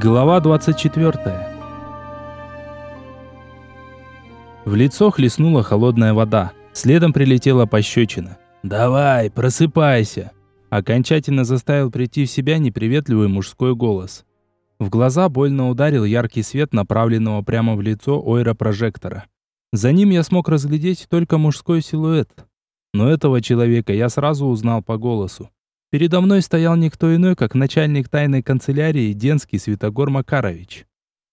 Глава 24. В лицо хлестнула холодная вода. Следом прилетела пощечина. «Давай, просыпайся!» Окончательно заставил прийти в себя неприветливый мужской голос. В глаза больно ударил яркий свет, направленного прямо в лицо ойра-прожектора. За ним я смог разглядеть только мужской силуэт. Но этого человека я сразу узнал по голосу. Передо мной стоял никто иной, как начальник тайной канцелярии Денский Святогор Макарович.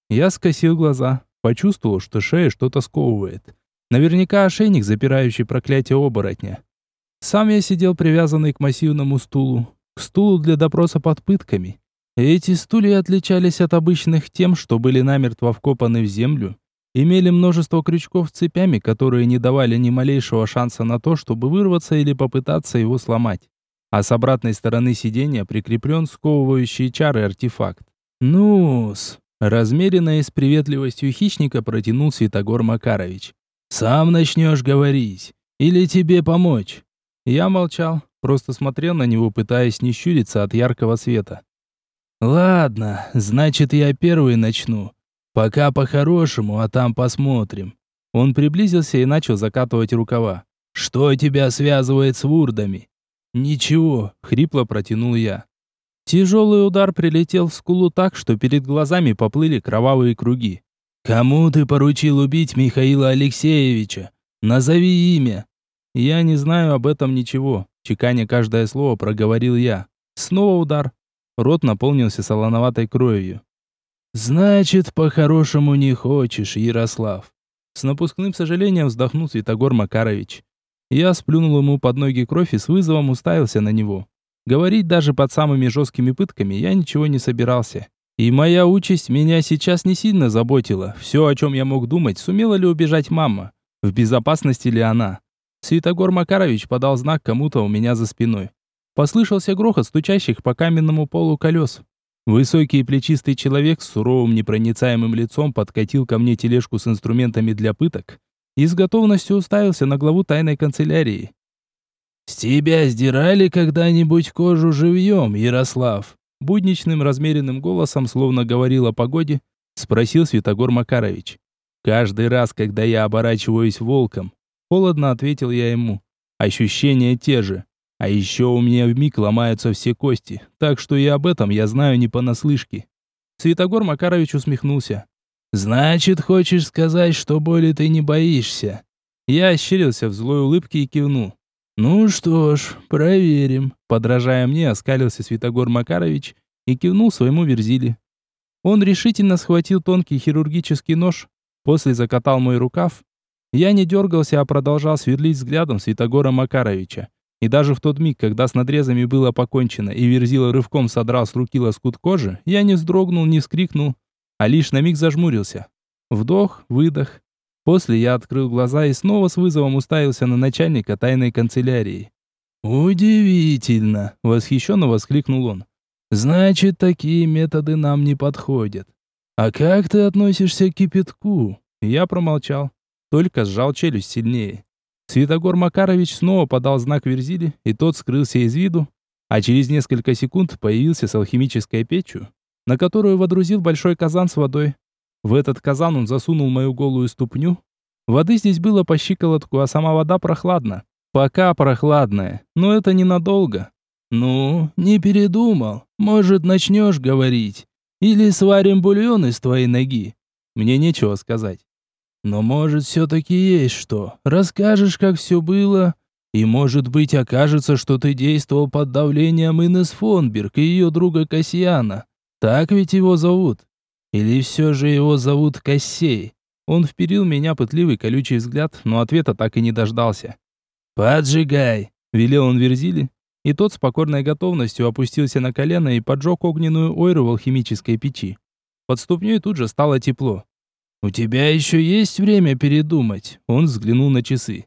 Я скосил глаза, почувствовал, что шея что-то сковывает. Наверняка ошейник, запирающий проклятие оборотня. Сам я сидел привязанный к массивному стулу, к стулу для допроса под пытками. Эти стулья отличались от обычных тем, что были намертво вкопаны в землю, имели множество крючков цепями, которые не давали ни малейшего шанса на то, чтобы вырваться или попытаться его сломать а с обратной стороны сиденья прикреплен сковывающий чары артефакт. «Ну-с», размеренно и с приветливостью хищника протянул Святогор Макарович. «Сам начнешь говорить? Или тебе помочь?» Я молчал, просто смотрел на него, пытаясь не щуриться от яркого света. «Ладно, значит, я первый начну. Пока по-хорошему, а там посмотрим». Он приблизился и начал закатывать рукава. «Что тебя связывает с вурдами? «Ничего», — хрипло протянул я. Тяжелый удар прилетел в скулу так, что перед глазами поплыли кровавые круги. «Кому ты поручил убить Михаила Алексеевича? Назови имя!» «Я не знаю об этом ничего», — чеканя каждое слово проговорил я. Снова удар. Рот наполнился солоноватой кровью. «Значит, по-хорошему не хочешь, Ярослав». С напускным сожалением вздохнул Святогор Макарович. Я сплюнул ему под ноги кровь и с вызовом уставился на него. Говорить даже под самыми жесткими пытками я ничего не собирался. И моя участь меня сейчас не сильно заботила. Все, о чем я мог думать, сумела ли убежать мама? В безопасности ли она? Святогор Макарович подал знак кому-то у меня за спиной. Послышался грохот стучащих по каменному полу колес. Высокий и плечистый человек с суровым непроницаемым лицом подкатил ко мне тележку с инструментами для пыток и с готовностью уставился на главу тайной канцелярии. «С тебя сдирали когда-нибудь кожу живьем, Ярослав?» Будничным размеренным голосом, словно говорил о погоде, спросил Святогор Макарович. «Каждый раз, когда я оборачиваюсь волком», холодно ответил я ему. «Ощущения те же. А еще у меня вмиг ломаются все кости, так что и об этом я знаю не понаслышке». Святогор Макарович усмехнулся. «Значит, хочешь сказать, что боли ты не боишься?» Я ощерился в злой улыбке и кивнул. «Ну что ж, проверим», — подражая мне, оскалился Святогор Макарович и кивнул своему Верзиле. Он решительно схватил тонкий хирургический нож, после закатал мой рукав. Я не дергался, а продолжал сверлить взглядом Святогора Макаровича. И даже в тот миг, когда с надрезами было покончено и Верзила рывком содрал с руки лоскут кожи, я не вздрогнул, не вскрикнул, а лишь на миг зажмурился. Вдох, выдох. После я открыл глаза и снова с вызовом уставился на начальника тайной канцелярии. «Удивительно!» — восхищенно воскликнул он. «Значит, такие методы нам не подходят. А как ты относишься к кипятку?» Я промолчал, только сжал челюсть сильнее. Святогор Макарович снова подал знак Верзили, и тот скрылся из виду, а через несколько секунд появился с алхимической печью, на которую водрузил большой казан с водой. В этот казан он засунул мою голую ступню. Воды здесь было по щиколотку, а сама вода прохладна. Пока прохладная, но это ненадолго. «Ну, не передумал. Может, начнешь говорить? Или сварим бульон из твоей ноги?» Мне нечего сказать. «Но может, все-таки есть что. Расскажешь, как все было?» И, может быть, окажется, что ты действовал под давлением Инес Фонберг и ее друга Кассиана. Так ведь его зовут? Или все же его зовут Кассей? Он вперил меня пытливый колючий взгляд, но ответа так и не дождался. «Поджигай!» — велел он Верзили, и тот с покорной готовностью опустился на колено и поджег огненную ойру в алхимической печи. Под ступней тут же стало тепло. «У тебя еще есть время передумать?» Он взглянул на часы.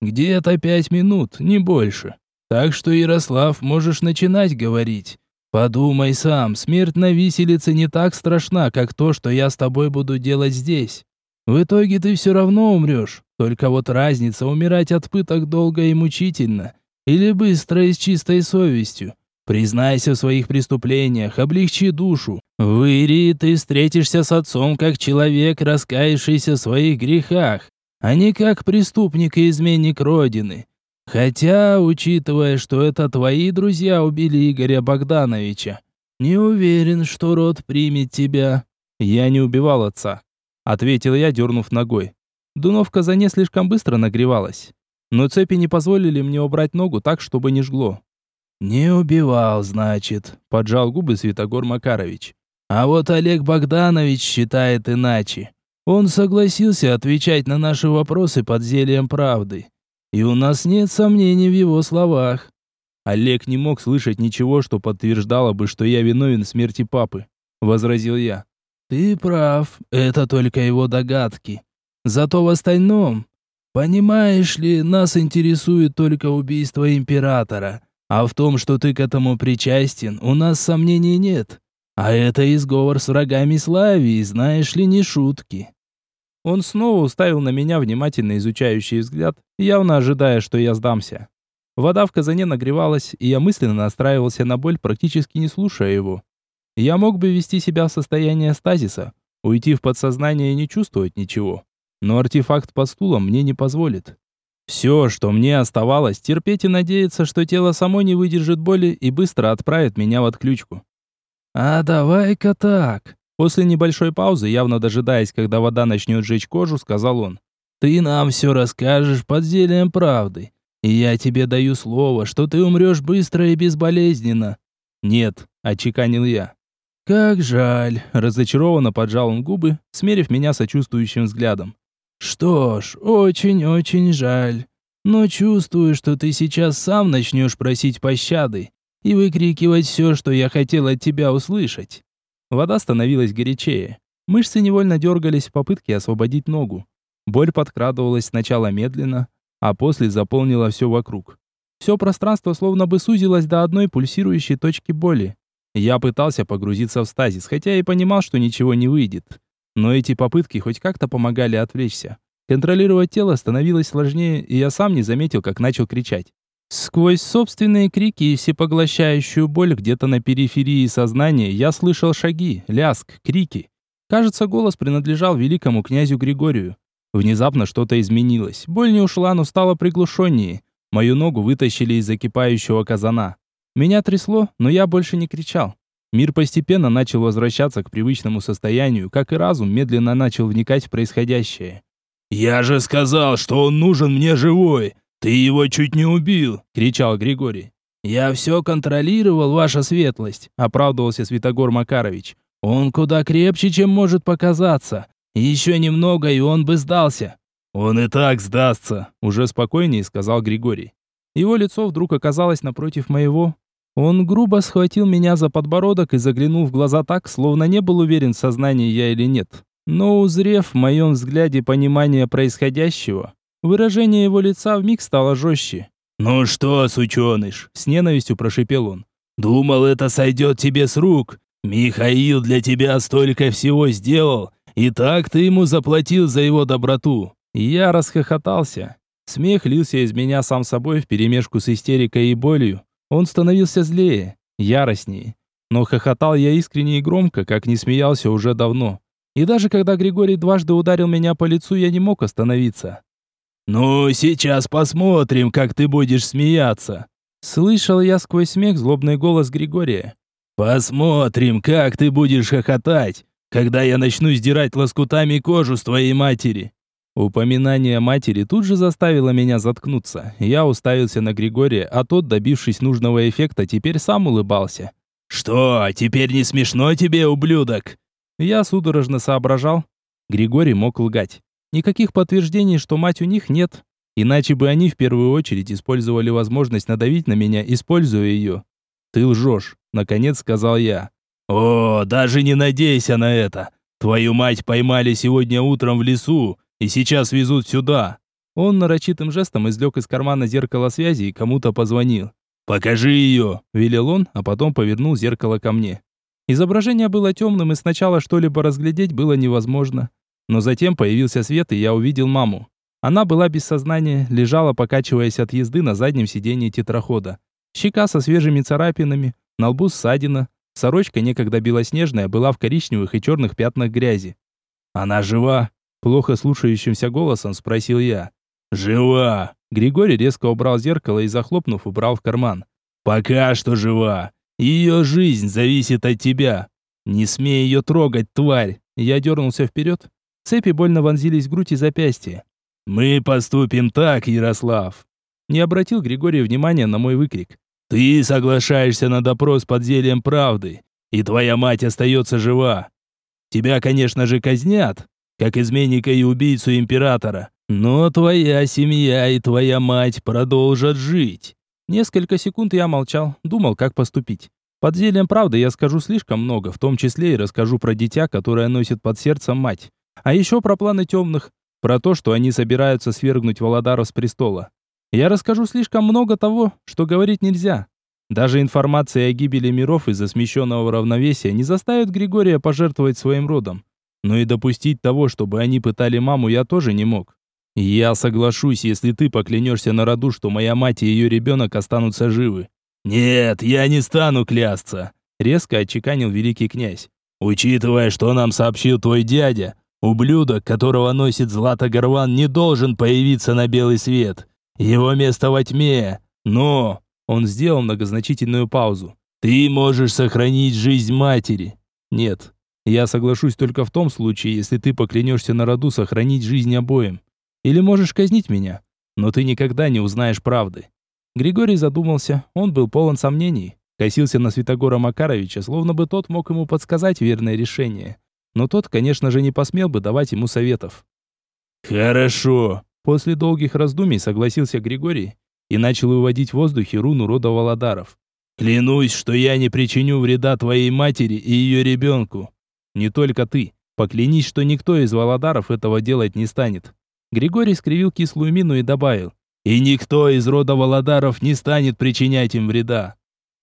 «Где-то пять минут, не больше. Так что, Ярослав, можешь начинать говорить. Подумай сам, смерть на виселице не так страшна, как то, что я с тобой буду делать здесь. В итоге ты все равно умрешь. Только вот разница умирать от пыток долго и мучительно, или быстро и с чистой совестью. Признайся в своих преступлениях, облегчи душу. В Ирии ты встретишься с отцом как человек, раскаявшийся в своих грехах, а не как преступник и изменник Родины. Хотя, учитывая, что это твои друзья убили Игоря Богдановича, не уверен, что род примет тебя. Я не убивал отца, ответил я, дернув ногой. Дуно в казане слишком быстро нагревалась, но цепи не позволили мне убрать ногу так, чтобы не жгло. «Не убивал, значит», — поджал губы Святогор Макарович. «А вот Олег Богданович считает иначе. Он согласился отвечать на наши вопросы под зельем правды. И у нас нет сомнений в его словах». Олег не мог слышать ничего, что подтверждало бы, что я виновен в смерти папы, возразил я. Ты прав, это только его догадки. Зато в остальном, понимаешь ли, нас интересует только убийство императора. А в том, что ты к этому причастен, у нас сомнений нет. А это изговор с врагами Славии, знаешь ли, не шутки. Он снова уставил на меня внимательно изучающий взгляд, явно ожидая, что я сдамся. Вода в казане нагревалась, и я мысленно настраивался на боль, практически не слушая его. Я мог бы вести себя в состояние стазиса, уйти в подсознание и не чувствовать ничего. Но артефакт под стулом мне не позволит. Все, что мне оставалось, терпеть и надеяться, что тело само не выдержит боли и быстро отправит меня в отключку. «А давай-ка так!» После небольшой паузы, явно дожидаясь, когда вода начнет жечь кожу, сказал он. «Ты нам все расскажешь под зельем правды, и я тебе даю слово, что ты умрешь быстро и безболезненно». «Нет», — очеканил я. «Как жаль», — разочарованно поджал он губы, смерив меня сочувствующим взглядом. Что ж, очень-очень жаль. Но чувствую, что ты сейчас сам начнешь просить пощады и выкрикивать все, что я хотел от тебя услышать. Вода становилась горячее. Мышцы невольно дергались в попытке освободить ногу. Боль подкрадывалась сначала медленно, а после заполнила все вокруг. Все пространство словно бы сузилось до одной пульсирующей точки боли. Я пытался погрузиться в стазис, хотя и понимал, что ничего не выйдет. Но эти попытки хоть как-то помогали отвлечься. Контролировать тело становилось сложнее, и я сам не заметил, как начал кричать. Сквозь собственные крики и всепоглощающую боль где-то на периферии сознания я слышал шаги, ляск, крики. Кажется, голос принадлежал великому князю Григорию. Внезапно что-то изменилось. Боль не ушла, но стала приглушеннее. Мою ногу вытащили из закипающего казана. Меня трясло, но я больше не кричал. Мир постепенно начал возвращаться к привычному состоянию, как и разум медленно начал вникать в происходящее. «Я же сказал, что он нужен мне живой! Ты его чуть не убил!» — кричал Григорий. «Я все контролировал, ваша светлость», — оправдывался Святогор Макарович. «Он куда крепче, чем может показаться. Еще немного, и он бы сдался». «Он и так сдастся», — уже спокойнее сказал Григорий. Его лицо вдруг оказалось напротив моего, он грубо схватил меня за подбородок и заглянул в глаза так, словно не был уверен, в сознании я или нет. Но узрев в моем взгляде понимание происходящего, выражение его лица вмиг стало жестче. «Ну что, сученыш?» — с ненавистью прошипел он. «Думал, это сойдет тебе с рук. Михаил для тебя столько всего сделал, и так ты ему заплатил за его доброту». Я расхохотался. Смех лился из меня сам собой вперемешку с истерикой и болью. Он становился злее, яростнее. Но хохотал я искренне и громко, как не смеялся уже давно. И даже когда Григорий дважды ударил меня по лицу, я не мог остановиться. «Ну, сейчас посмотрим, как ты будешь смеяться!» Слышал я сквозь смех злобный голос Григория. «Посмотрим, как ты будешь хохотать, когда я начну сдирать лоскутами кожу с твоей матери!» Упоминание матери тут же заставило меня заткнуться. Я уставился на Григория, а тот, добившись нужного эффекта, теперь сам улыбался. «Что, теперь не смешно тебе, ублюдок?» Я судорожно соображал. Григорий мог лгать. Никаких подтверждений, что мать у них нет. Иначе бы они в первую очередь использовали возможность надавить на меня, используя ее. «Ты лжешь», — наконец сказал я. «О, даже не надейся на это. Твою мать поймали сегодня утром в лесу, и сейчас везут сюда». Он нарочитым жестом извлек из кармана зеркало связи и кому-то позвонил. «Покажи ее!» – велел он, а потом повернул зеркало ко мне. Изображение было темным, и сначала что-либо разглядеть было невозможно. Но затем появился свет, и я увидел маму. Она была без сознания, лежала, покачиваясь от езды на заднем сиденье тетрахода. Щека со свежими царапинами, на лбу ссадина. Сорочка, некогда белоснежная, была в коричневых и черных пятнах грязи. «Она жива?» Плохо слушающимся голосом спросил я. «Жива!» Григорий резко убрал зеркало и, захлопнув, убрал в карман. «Пока что жива. Ее жизнь зависит от тебя. Не смей ее трогать, тварь!» Я дернулся вперед. Цепи больно вонзились в грудь и запястье. «Мы поступим так, Ярослав!» Не обратил Григорий внимания на мой выкрик. «Ты соглашаешься на допрос под зельем правды, и твоя мать остается жива. Тебя, конечно же, казнят, как изменника и убийцу императора, но твоя семья и твоя мать продолжат жить». Несколько секунд я молчал, думал, как поступить. Под зельем правды я скажу слишком много, в том числе и расскажу про дитя, которое носит под сердцем мать. А еще про планы темных, про то, что они собираются свергнуть Володаров с престола. Я расскажу слишком много того, что говорить нельзя. Даже информация о гибели миров из-за смещенного равновесия не заставит Григория пожертвовать своим родом. Но и допустить того, чтобы они пытали маму, я тоже не мог. Я соглашусь, если ты поклянешься на роду, что моя мать и ее ребенок останутся живы. «Нет, я не стану клясться», — резко отчеканил великий князь. «Учитывая, что нам сообщил твой дядя, ублюдок, которого носит Злата Горван, не должен появиться на белый свет. Его место во тьме. Но...» Он сделал многозначительную паузу. «Ты можешь сохранить жизнь матери». «Нет, я соглашусь только в том случае, если ты поклянешься на роду сохранить жизнь обоим. Или можешь казнить меня, но ты никогда не узнаешь правды. Григорий задумался, он был полон сомнений. Косился на Святогора Макаровича, словно бы тот мог ему подсказать верное решение. Но тот, конечно же, не посмел бы давать ему советов. «Хорошо», — после долгих раздумий согласился Григорий и начал выводить в воздухе руну рода Володаров. «Клянусь, что я не причиню вреда твоей матери и ее ребенку. Не только ты. Поклянись, что никто из Володаров этого делать не станет». Григорий скривил кислую мину и добавил. И никто из рода Володаров не станет причинять им вреда.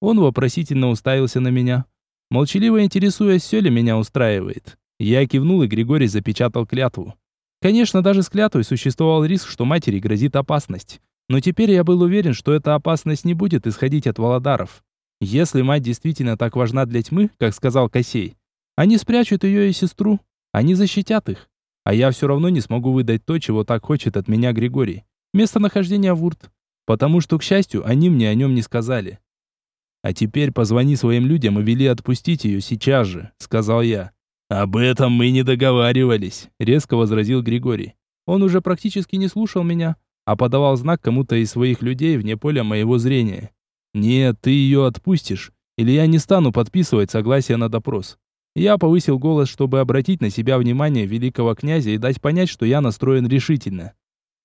Он вопросительно уставился на меня, молчаливо интересуясь, все ли меня устраивает. Я кивнул, и Григорий запечатал клятву. Конечно, даже с клятвой существовал риск, что матери грозит опасность. Но теперь я был уверен, что эта опасность не будет исходить от Володаров. Если мать действительно так важна для тьмы, как сказал Косей, они спрячут ее и сестру, они защитят их. А я все равно не смогу выдать то, чего так хочет от меня Григорий. Местонахождение Вурт. Потому что, к счастью, они мне о нем не сказали. «А теперь позвони своим людям и вели отпустить ее сейчас же», — сказал я. «Об этом мы не договаривались», — резко возразил Григорий. Он уже практически не слушал меня, а подавал знак кому-то из своих людей вне поля моего зрения. «Нет, ты ее отпустишь, или я не стану подписывать согласие на допрос». Я повысил голос, чтобы обратить на себя внимание великого князя и дать понять, что я настроен решительно.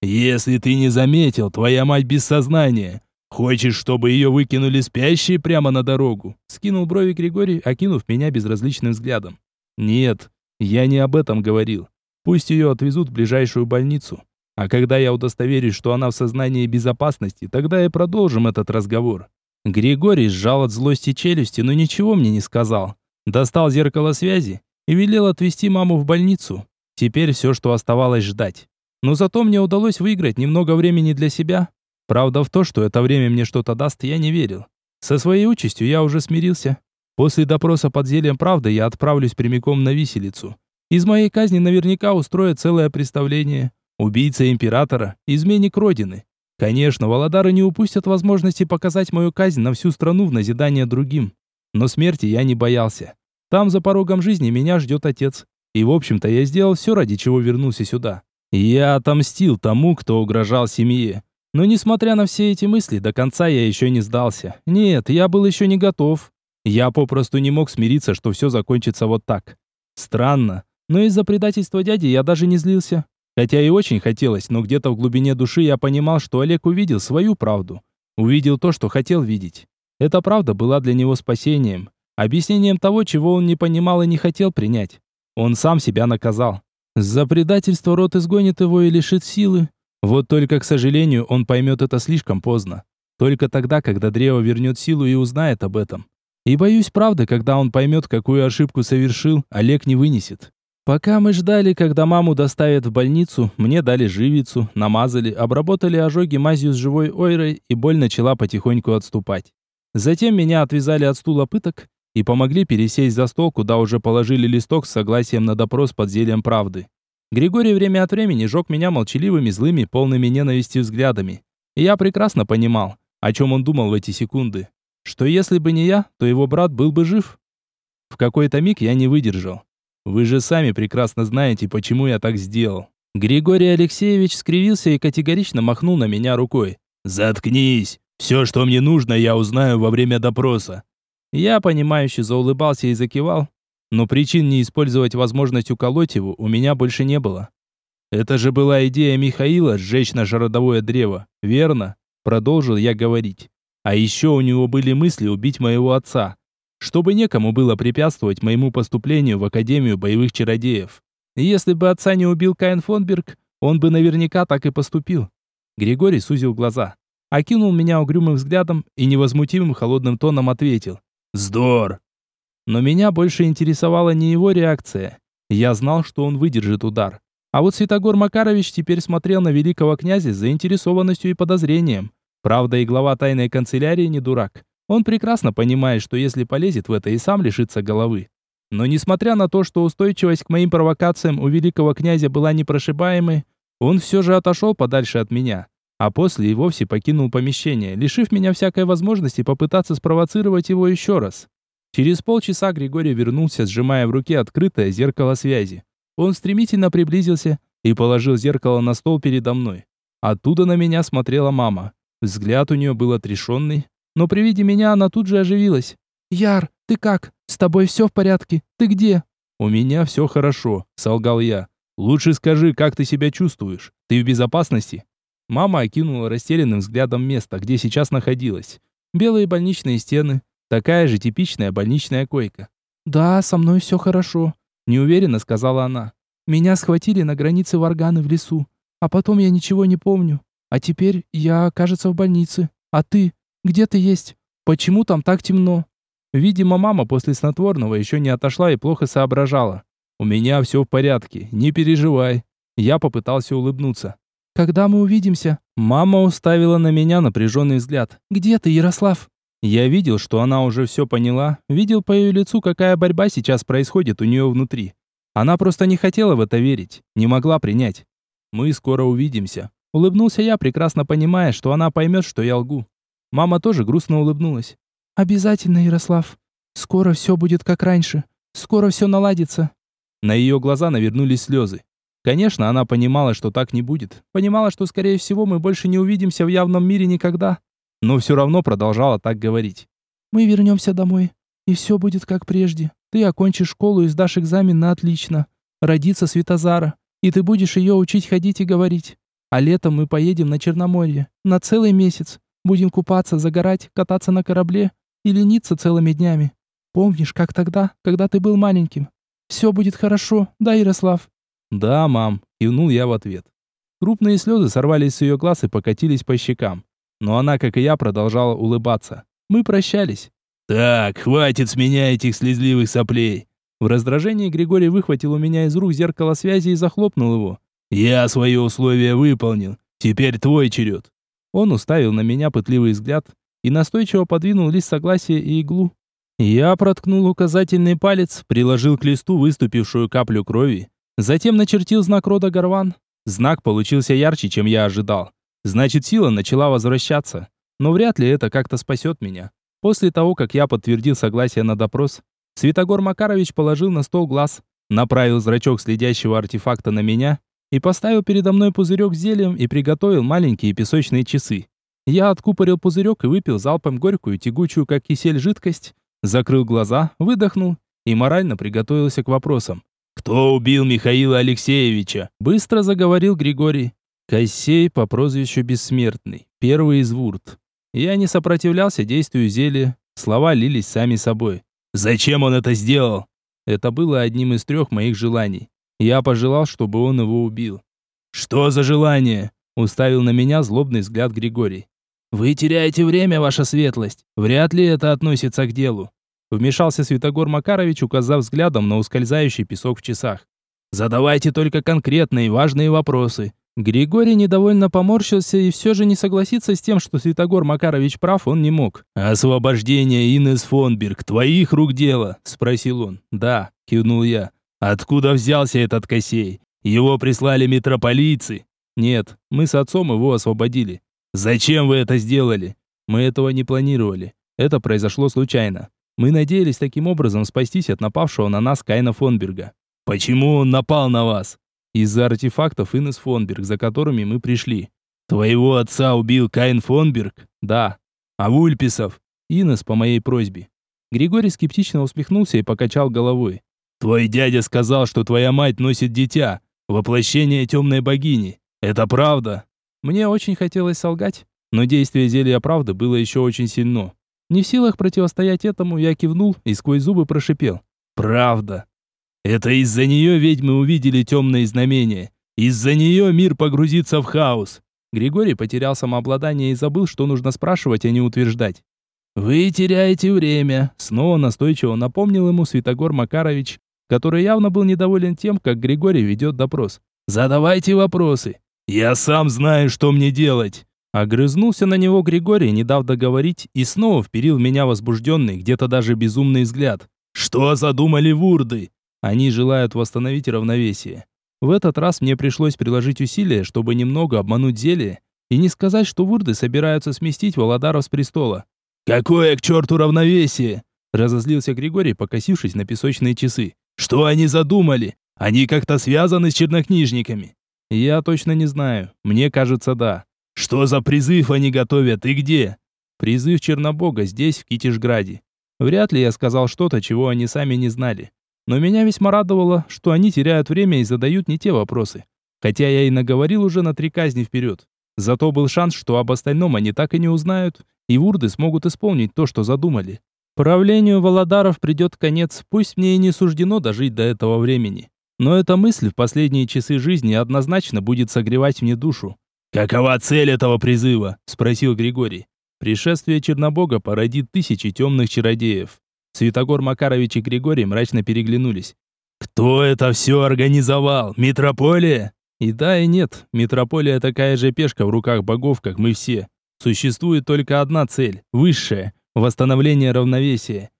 «Если ты не заметил, твоя мать без сознания. Хочешь, чтобы ее выкинули спящей прямо на дорогу?» Скинул брови Григорий, окинув меня безразличным взглядом. «Нет, я не об этом говорил. Пусть ее отвезут в ближайшую больницу. А когда я удостоверюсь, что она в сознании безопасности, тогда и продолжим этот разговор». Григорий сжал от злости челюсти, но ничего мне не сказал. Достал зеркало связи и велел отвезти маму в больницу. Теперь все, что оставалось ждать. Но зато мне удалось выиграть немного времени для себя. Правда в то, что это время мне что-то даст, я не верил. Со своей участью я уже смирился. После допроса под зельем правды я отправлюсь прямиком на виселицу. Из моей казни наверняка устроят целое представление. Убийца императора, изменник родины. Конечно, Володары не упустят возможности показать мою казнь на всю страну в назидание другим. Но смерти я не боялся. Там за порогом жизни меня ждет отец. И в общем-то я сделал все, ради чего вернулся сюда. Я отомстил тому, кто угрожал семье. Но несмотря на все эти мысли, до конца я еще не сдался. Нет, я был еще не готов. Я попросту не мог смириться, что все закончится вот так. Странно, но из-за предательства дяди я даже не злился. Хотя и очень хотелось, но где-то в глубине души я понимал, что Олег увидел свою правду. Увидел то, что хотел видеть. Эта правда была для него спасением, объяснением того, чего он не понимал и не хотел принять. Он сам себя наказал. За предательство род изгонит его и лишит силы. Вот только, к сожалению, он поймет это слишком поздно. Только тогда, когда древо вернет силу и узнает об этом. И боюсь, правда, когда он поймет, какую ошибку совершил, Олег не вынесет. Пока мы ждали, когда маму доставят в больницу, мне дали живицу, намазали, обработали ожоги мазью с живой ойрой, и боль начала потихоньку отступать. Затем меня отвязали от стула пыток и помогли пересесть за стол, куда уже положили листок с согласием на допрос под зельем правды. Григорий время от времени жег меня молчаливыми, злыми, полными ненависти взглядами. И я прекрасно понимал, о чем он думал в эти секунды. Что если бы не я, то его брат был бы жив. В какой-то миг я не выдержал. Вы же сами прекрасно знаете, почему я так сделал. Григорий Алексеевич скривился и категорично махнул на меня рукой. «Заткнись! Все, что мне нужно, я узнаю во время допроса». Я, понимающе заулыбался и закивал, но причин не использовать возможность уколоть его у меня больше не было. Это же была идея Михаила сжечь наше родовое древо, верно? Продолжил я говорить. А еще у него были мысли убить моего отца чтобы некому было препятствовать моему поступлению в Академию боевых чародеев. если бы отца не убил Каин Фонберг, он бы наверняка так и поступил. Григорий сузил глаза, окинул меня угрюмым взглядом и невозмутимым холодным тоном ответил. «Здор!» Но меня больше интересовала не его реакция. Я знал, что он выдержит удар. А вот Святогор Макарович теперь смотрел на великого князя с заинтересованностью и подозрением. Правда, и глава тайной канцелярии не дурак. Он прекрасно понимает, что если полезет в это и сам лишится головы. Но несмотря на то, что устойчивость к моим провокациям у великого князя была непрошибаемой, он все же отошел подальше от меня, а после и вовсе покинул помещение, лишив меня всякой возможности попытаться спровоцировать его еще раз. Через полчаса Григорий вернулся, сжимая в руке открытое зеркало связи. Он стремительно приблизился и положил зеркало на стол передо мной. Оттуда на меня смотрела мама. Взгляд у нее был отрешенный, но при виде меня она тут же оживилась. «Яр, ты как? С тобой все в порядке? Ты где?» «У меня все хорошо», — солгал я. «Лучше скажи, как ты себя чувствуешь? Ты в безопасности?» Мама окинула растерянным взглядом место, где сейчас находилась. Белые больничные стены, такая же типичная больничная койка. «Да, со мной все хорошо», — неуверенно сказала она. «Меня схватили на границе Варганы в лесу, а потом я ничего не помню. А теперь я, кажется, в больнице. А ты? Где ты есть? Почему там так темно?» Видимо, мама после снотворного еще не отошла и плохо соображала. «У меня все в порядке, не переживай». Я попытался улыбнуться. «Когда мы увидимся?» Мама уставила на меня напряженный взгляд. «Где ты, Ярослав?» Я видел, что она уже все поняла, видел по ее лицу, какая борьба сейчас происходит у нее внутри. Она просто не хотела в это верить, не могла принять. «Мы скоро увидимся», — улыбнулся я, прекрасно понимая, что она поймет, что я лгу. Мама тоже грустно улыбнулась. «Обязательно, Ярослав. Скоро все будет как раньше. Скоро все наладится». На ее глаза навернулись слезы. Конечно, она понимала, что так не будет. Понимала, что, скорее всего, мы больше не увидимся в явном мире никогда. Но все равно продолжала так говорить. «Мы вернемся домой, и все будет как прежде. Ты окончишь школу и сдашь экзамен на отлично. Родится Светозара, и ты будешь ее учить ходить и говорить. А летом мы поедем на Черноморье. На целый месяц. Будем купаться, загорать, кататься на корабле и лениться целыми днями. Помнишь, как тогда, когда ты был маленьким? Все будет хорошо, да, Ярослав?» «Да, мам», — кивнул я в ответ. Крупные слезы сорвались с ее глаз и покатились по щекам. Но она, как и я, продолжала улыбаться. Мы прощались. «Так, хватит с меня этих слезливых соплей!» В раздражении Григорий выхватил у меня из рук зеркало связи и захлопнул его. «Я свои условия выполнил. Теперь твой черед. Он уставил на меня пытливый взгляд и настойчиво подвинул лист согласия и иглу. Я проткнул указательный палец, приложил к листу выступившую каплю крови, затем начертил знак рода Горван. Знак получился ярче, чем я ожидал. Значит, сила начала возвращаться. Но вряд ли это как-то спасет меня. После того, как я подтвердил согласие на допрос, Святогор Макарович положил на стол глаз, направил зрачок следящего артефакта на меня и поставил передо мной пузырек с зельем и приготовил маленькие песочные часы. Я откупорил пузырек и выпил залпом горькую, тягучую, как кисель, жидкость, закрыл глаза, выдохнул и морально приготовился к вопросам. «Кто убил Михаила Алексеевича?» Быстро заговорил Григорий. Кощей по прозвищу Бессмертный, первый из вурт. Я не сопротивлялся действию зелья, слова лились сами собой. «Зачем он это сделал?» Это было одним из трех моих желаний. Я пожелал, чтобы он его убил. «Что за желание?» — уставил на меня злобный взгляд Григорий. «Вы теряете время, ваша светлость. Вряд ли это относится к делу». Вмешался Святогор Макарович, указав взглядом на ускользающий песок в часах. Задавайте только конкретные важные вопросы. Григорий недовольно поморщился и все же не согласиться с тем, что Святогор Макарович прав, он не мог. «Освобождение Инес Фонберг, твоих рук дело?» – спросил он. «Да», – кивнул я. «Откуда взялся этот Косей? Его прислали митрополийцы?» «Нет, мы с отцом его освободили». «Зачем вы это сделали?» «Мы этого не планировали. Это произошло случайно. Мы надеялись таким образом спастись от напавшего на нас Кайна Фонберга». «Почему он напал на вас?» Из-за артефактов Инес Фонберг, за которыми мы пришли. Твоего отца убил Каин Фонберг? Да. А Вульписов? Инес по моей просьбе. Григорий скептично усмехнулся и покачал головой. Твой дядя сказал, что твоя мать носит дитя, воплощение темной богини. Это правда? Мне очень хотелось солгать, но действие зелья правды было еще очень сильно. Не в силах противостоять этому, я кивнул и сквозь зубы прошипел. «Правда!» Это из-за нее ведьмы увидели темные знамения. Из-за нее мир погрузится в хаос. Григорий потерял самообладание и забыл, что нужно спрашивать, а не утверждать. «Вы теряете время», — снова настойчиво напомнил ему Святогор Макарович, который явно был недоволен тем, как Григорий ведет допрос. «Задавайте вопросы. Я сам знаю, что мне делать». Огрызнулся на него Григорий, не дав договорить, и снова вперил меня возбужденный, где-то даже безумный взгляд. «Что задумали вурды? Они желают восстановить равновесие. В этот раз мне пришлось приложить усилия, чтобы немного обмануть зелье и не сказать, что вурды собираются сместить Володаров с престола. «Какое к черту равновесие?» Разозлился Григорий, покосившись на песочные часы. «Что они задумали? Они как-то связаны с чернокнижниками?» «Я точно не знаю. Мне кажется, да». «Что за призыв они готовят и где?» «Призыв Чернобога здесь, в Китежграде. Вряд ли я сказал что-то, чего они сами не знали. Но меня весьма радовало, что они теряют время и задают не те вопросы. Хотя я и наговорил уже на три казни вперед. Зато был шанс, что об остальном они так и не узнают, и вурды смогут исполнить то, что задумали. Правлению Володаров придет конец, пусть мне и не суждено дожить до этого времени. Но эта мысль в последние часы жизни однозначно будет согревать мне душу. «Какова цель этого призыва?» – спросил Григорий. «Пришествие Чернобога породит тысячи темных чародеев. Святогор Макарович и Григорий мрачно переглянулись. «Кто это все организовал? Метрополия?» И да, и нет. Метрополия такая же пешка в руках богов, как мы все. Существует только одна цель, высшая – восстановление равновесия.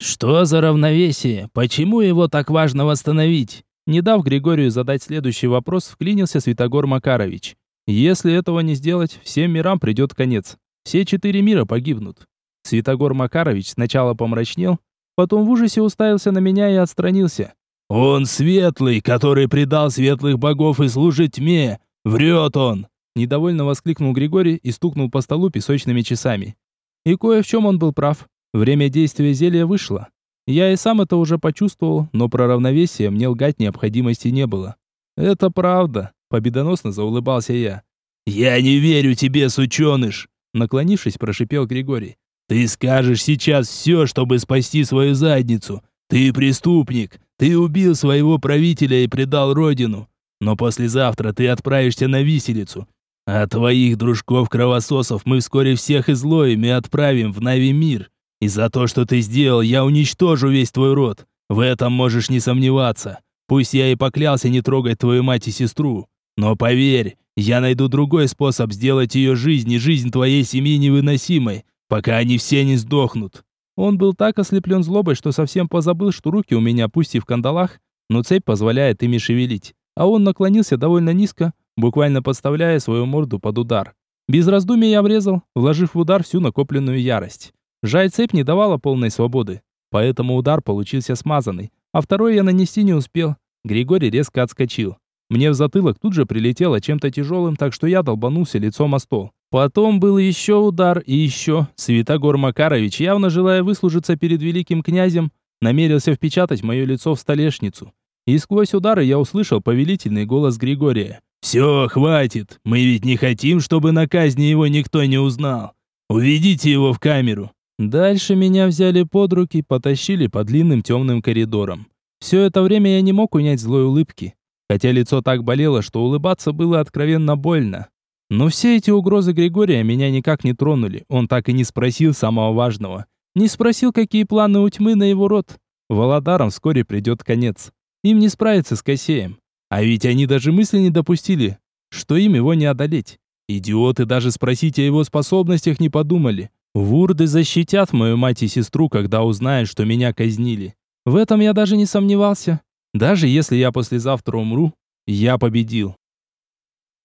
Что за равновесие? Почему его так важно восстановить? Не дав Григорию задать следующий вопрос, вклинился Святогор Макарович. Если этого не сделать, всем мирам придет конец. Все четыре мира погибнут. Святогор Макарович сначала помрачнел, потом в ужасе уставился на меня и отстранился. «Он светлый, который предал светлых богов и служит тьме! Врет он!» Недовольно воскликнул Григорий и стукнул по столу песочными часами. И кое в чем он был прав. Время действия зелья вышло. Я и сам это уже почувствовал, но про равновесие мне лгать необходимости не было. «Это правда», — победоносно заулыбался я. «Я не верю тебе, сученыш!» Наклонившись, прошипел Григорий. Ты скажешь сейчас все, чтобы спасти свою задницу. Ты преступник. Ты убил своего правителя и предал родину. Но послезавтра ты отправишься на виселицу. А твоих дружков-кровососов мы вскоре всех изловим и отправим в Нави мир. И за то, что ты сделал, я уничтожу весь твой род. В этом можешь не сомневаться. Пусть я и поклялся не трогать твою мать и сестру. Но поверь, я найду другой способ сделать ее жизнь и жизнь твоей семьи невыносимой пока они все не сдохнут. Он был так ослеплен злобой, что совсем позабыл, что руки у меня пусть и в кандалах, но цепь позволяет ими шевелить. А он наклонился довольно низко, буквально подставляя свою морду под удар. Без раздумий я врезал, вложив в удар всю накопленную ярость. Жаль, цепь не давала полной свободы, поэтому удар получился смазанный, а второй я нанести не успел. Григорий резко отскочил. Мне в затылок тут же прилетело чем-то тяжелым, так что я долбанулся лицом о стол. Потом был еще удар и еще. Святогор Макарович, явно желая выслужиться перед великим князем, намерился впечатать мое лицо в столешницу. И сквозь удары я услышал повелительный голос Григория. «Все, хватит. Мы ведь не хотим, чтобы на казни его никто не узнал. Уведите его в камеру». Дальше меня взяли под руки, потащили по длинным темным коридорам. Все это время я не мог унять злой улыбки, хотя лицо так болело, что улыбаться было откровенно больно. Но все эти угрозы Григория меня никак не тронули. Он так и не спросил самого важного. Не спросил, какие планы у тьмы на его род. Володарам вскоре придет конец. Им не справиться с Косеем. А ведь они даже мысли не допустили, что им его не одолеть. Идиоты даже спросить о его способностях не подумали. Вурды защитят мою мать и сестру, когда узнают, что меня казнили. В этом я даже не сомневался. Даже если я послезавтра умру, я победил.